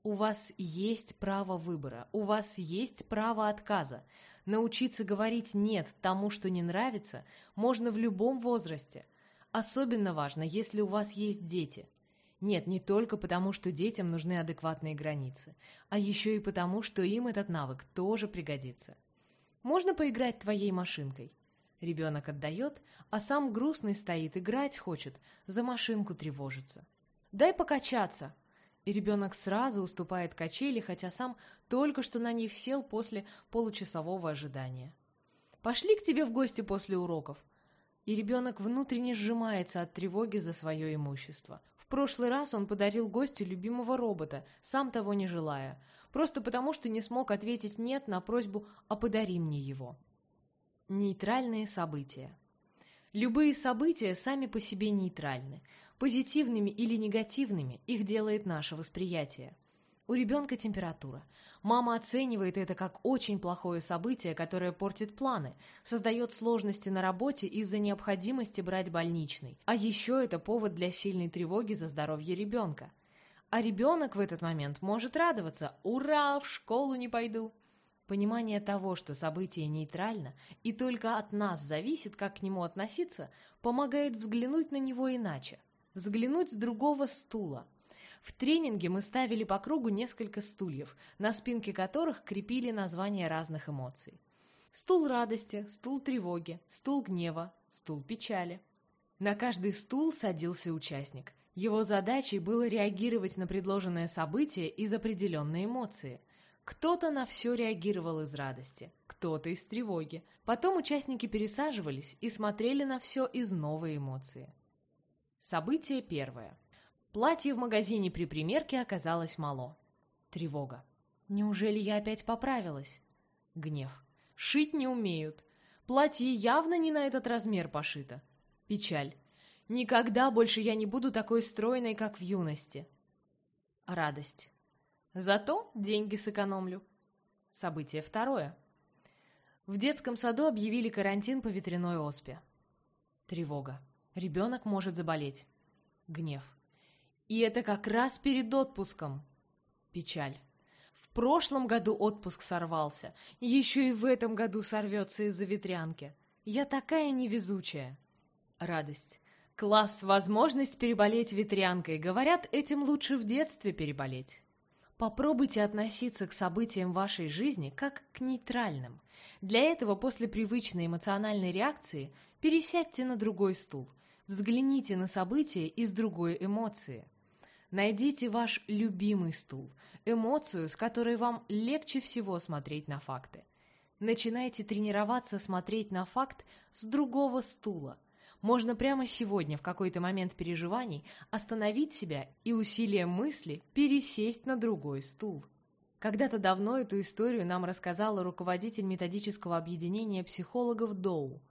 У вас есть право выбора, у вас есть право отказа. Научиться говорить «нет» тому, что не нравится, можно в любом возрасте. Особенно важно, если у вас есть дети. Нет, не только потому, что детям нужны адекватные границы, а еще и потому, что им этот навык тоже пригодится. Можно поиграть твоей машинкой?» Ребенок отдает, а сам грустный стоит, играть хочет, за машинку тревожится. «Дай покачаться!» И ребенок сразу уступает качели, хотя сам только что на них сел после получасового ожидания. «Пошли к тебе в гости после уроков!» И ребенок внутренне сжимается от тревоги за свое имущество. В прошлый раз он подарил гостю любимого робота, сам того не желая – просто потому, что не смог ответить «нет» на просьбу «а подари мне его». Нейтральные события. Любые события сами по себе нейтральны. Позитивными или негативными их делает наше восприятие. У ребенка температура. Мама оценивает это как очень плохое событие, которое портит планы, создает сложности на работе из-за необходимости брать больничный. А еще это повод для сильной тревоги за здоровье ребенка. А ребенок в этот момент может радоваться «Ура, в школу не пойду!». Понимание того, что событие нейтрально и только от нас зависит, как к нему относиться, помогает взглянуть на него иначе, взглянуть с другого стула. В тренинге мы ставили по кругу несколько стульев, на спинке которых крепили названия разных эмоций. Стул радости, стул тревоги, стул гнева, стул печали. На каждый стул садился участник – его задачей было реагировать на предложенное событие из определенной эмоции. Кто-то на все реагировал из радости, кто-то из тревоги. Потом участники пересаживались и смотрели на все из новой эмоции. Событие первое. Платье в магазине при примерке оказалось мало. Тревога. Неужели я опять поправилась? Гнев. Шить не умеют. Платье явно не на этот размер пошито. Печаль. Никогда больше я не буду такой стройной, как в юности. Радость. Зато деньги сэкономлю. Событие второе. В детском саду объявили карантин по ветряной оспе. Тревога. Ребенок может заболеть. Гнев. И это как раз перед отпуском. Печаль. В прошлом году отпуск сорвался, еще и в этом году сорвется из-за ветрянки. Я такая невезучая. Радость. Класс, возможность переболеть ветрянкой. Говорят, этим лучше в детстве переболеть. Попробуйте относиться к событиям вашей жизни как к нейтральным. Для этого после привычной эмоциональной реакции пересядьте на другой стул. Взгляните на события из другой эмоции. Найдите ваш любимый стул, эмоцию, с которой вам легче всего смотреть на факты. Начинайте тренироваться смотреть на факт с другого стула – можно прямо сегодня в какой-то момент переживаний остановить себя и усилием мысли пересесть на другой стул. Когда-то давно эту историю нам рассказала руководитель методического объединения психологов Доу.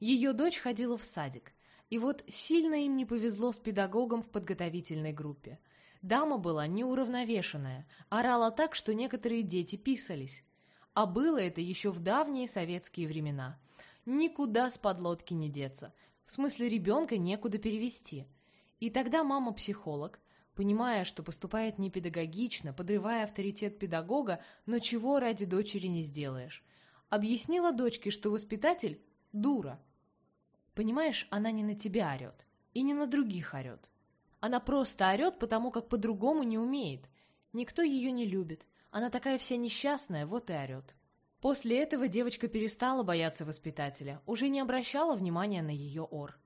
Ее дочь ходила в садик, и вот сильно им не повезло с педагогом в подготовительной группе. Дама была неуравновешенная, орала так, что некоторые дети писались. А было это еще в давние советские времена. Никуда с подлодки не деться. В смысле, ребенка некуда перевести. И тогда мама-психолог, понимая, что поступает непедагогично, подрывая авторитет педагога, но чего ради дочери не сделаешь, объяснила дочке, что воспитатель дура. Понимаешь, она не на тебя орет. И не на других орет. Она просто орет, потому как по-другому не умеет. Никто ее не любит. Она такая вся несчастная, вот и орет. После этого девочка перестала бояться воспитателя, уже не обращала внимания на ее ор.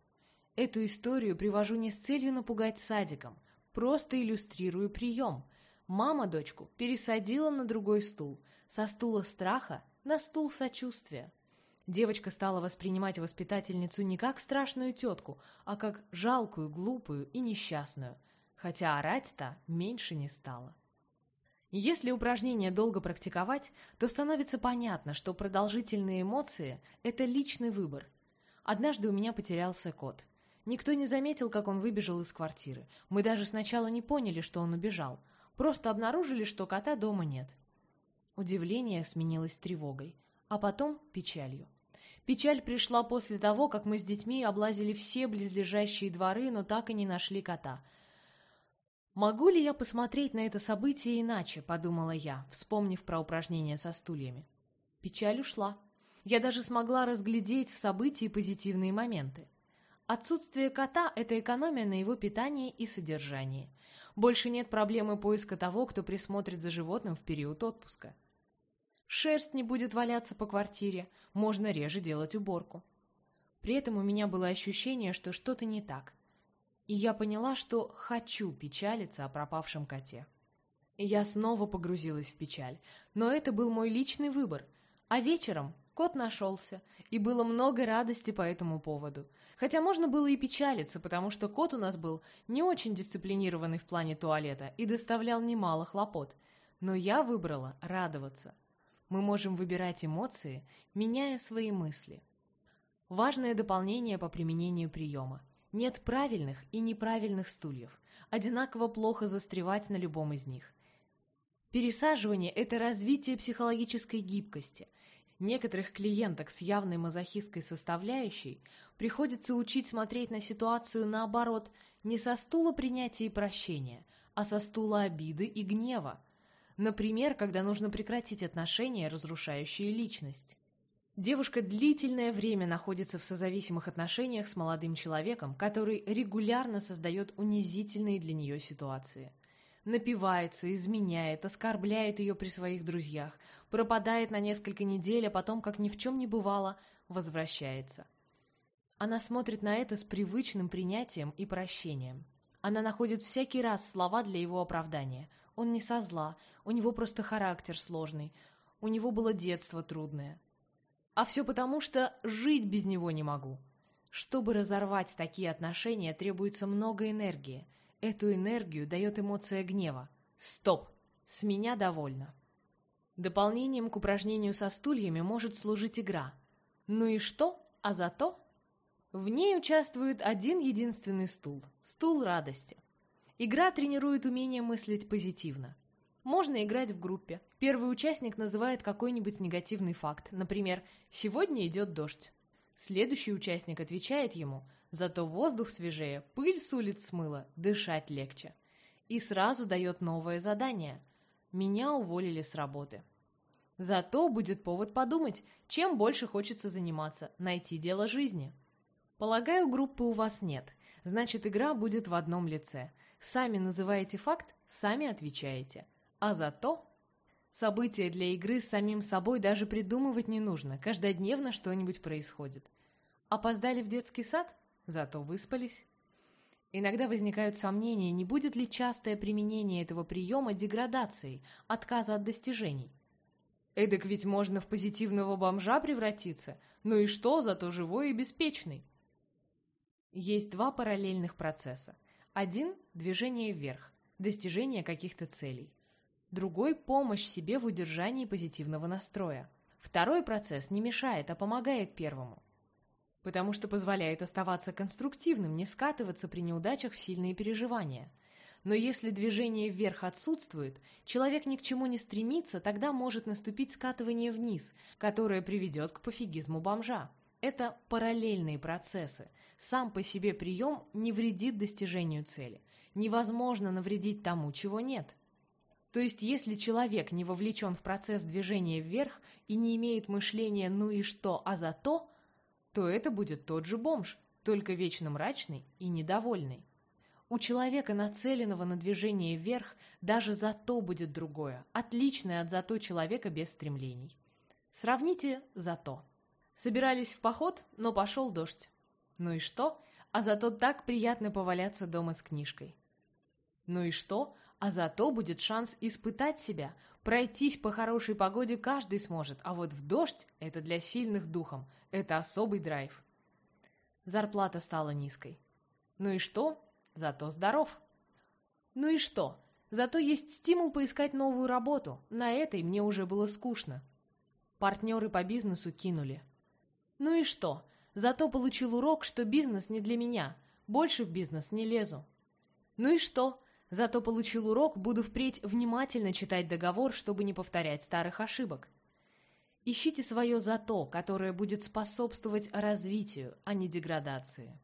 Эту историю привожу не с целью напугать садиком, просто иллюстрирую прием. Мама дочку пересадила на другой стул, со стула страха на стул сочувствия. Девочка стала воспринимать воспитательницу не как страшную тетку, а как жалкую, глупую и несчастную, хотя орать-то меньше не стала. Если упражнение долго практиковать, то становится понятно, что продолжительные эмоции – это личный выбор. Однажды у меня потерялся кот. Никто не заметил, как он выбежал из квартиры. Мы даже сначала не поняли, что он убежал. Просто обнаружили, что кота дома нет. Удивление сменилось тревогой, а потом печалью. Печаль пришла после того, как мы с детьми облазили все близлежащие дворы, но так и не нашли кота – «Могу ли я посмотреть на это событие иначе?» – подумала я, вспомнив про упражнение со стульями. Печаль ушла. Я даже смогла разглядеть в событии позитивные моменты. Отсутствие кота – это экономия на его питании и содержании. Больше нет проблемы поиска того, кто присмотрит за животным в период отпуска. Шерсть не будет валяться по квартире, можно реже делать уборку. При этом у меня было ощущение, что что-то не так и я поняла, что хочу печалиться о пропавшем коте. Я снова погрузилась в печаль, но это был мой личный выбор. А вечером кот нашелся, и было много радости по этому поводу. Хотя можно было и печалиться, потому что кот у нас был не очень дисциплинированный в плане туалета и доставлял немало хлопот. Но я выбрала радоваться. Мы можем выбирать эмоции, меняя свои мысли. Важное дополнение по применению приема. Нет правильных и неправильных стульев. Одинаково плохо застревать на любом из них. Пересаживание – это развитие психологической гибкости. Некоторых клиенток с явной мазохистской составляющей приходится учить смотреть на ситуацию наоборот, не со стула принятия и прощения, а со стула обиды и гнева. Например, когда нужно прекратить отношения, разрушающие личность. Девушка длительное время находится в созависимых отношениях с молодым человеком, который регулярно создает унизительные для нее ситуации. Напивается, изменяет, оскорбляет ее при своих друзьях, пропадает на несколько недель, а потом, как ни в чем не бывало, возвращается. Она смотрит на это с привычным принятием и прощением. Она находит всякий раз слова для его оправдания. Он не со зла, у него просто характер сложный, у него было детство трудное. А все потому, что жить без него не могу. Чтобы разорвать такие отношения, требуется много энергии. Эту энергию дает эмоция гнева. Стоп! С меня довольно. Дополнением к упражнению со стульями может служить игра. Ну и что? А зато? В ней участвует один единственный стул – стул радости. Игра тренирует умение мыслить позитивно. Можно играть в группе. Первый участник называет какой-нибудь негативный факт, например, «сегодня идет дождь». Следующий участник отвечает ему «зато воздух свежее, пыль с улиц смыла, дышать легче». И сразу дает новое задание. «Меня уволили с работы». Зато будет повод подумать, чем больше хочется заниматься, найти дело жизни. Полагаю, группы у вас нет, значит игра будет в одном лице. Сами называете факт, сами отвечаете – а зато события для игры с самим собой даже придумывать не нужно, каждодневно что-нибудь происходит. Опоздали в детский сад? Зато выспались. Иногда возникают сомнения, не будет ли частое применение этого приема деградацией, отказа от достижений. Эдак ведь можно в позитивного бомжа превратиться. Ну и что, зато живой и беспечный. Есть два параллельных процесса. Один – движение вверх, достижение каких-то целей другой – помощь себе в удержании позитивного настроя. Второй процесс не мешает, а помогает первому, потому что позволяет оставаться конструктивным, не скатываться при неудачах в сильные переживания. Но если движение вверх отсутствует, человек ни к чему не стремится, тогда может наступить скатывание вниз, которое приведет к пофигизму бомжа. Это параллельные процессы. Сам по себе прием не вредит достижению цели. Невозможно навредить тому, чего нет. То есть, если человек не вовлечен в процесс движения вверх и не имеет мышления «ну и что, а зато», то это будет тот же бомж, только вечно мрачный и недовольный. У человека, нацеленного на движение вверх, даже зато будет другое, отличное от зато человека без стремлений. Сравните зато. Собирались в поход, но пошел дождь. Ну и что? А зато так приятно поваляться дома с книжкой. Ну и что? А зато будет шанс испытать себя. Пройтись по хорошей погоде каждый сможет, а вот в дождь — это для сильных духом. Это особый драйв. Зарплата стала низкой. Ну и что? Зато здоров. Ну и что? Зато есть стимул поискать новую работу. На этой мне уже было скучно. Партнеры по бизнесу кинули. Ну и что? Зато получил урок, что бизнес не для меня. Больше в бизнес не лезу. Ну и что? Зато получил урок, буду впредь внимательно читать договор, чтобы не повторять старых ошибок. Ищите свое «зато», которое будет способствовать развитию, а не деградации.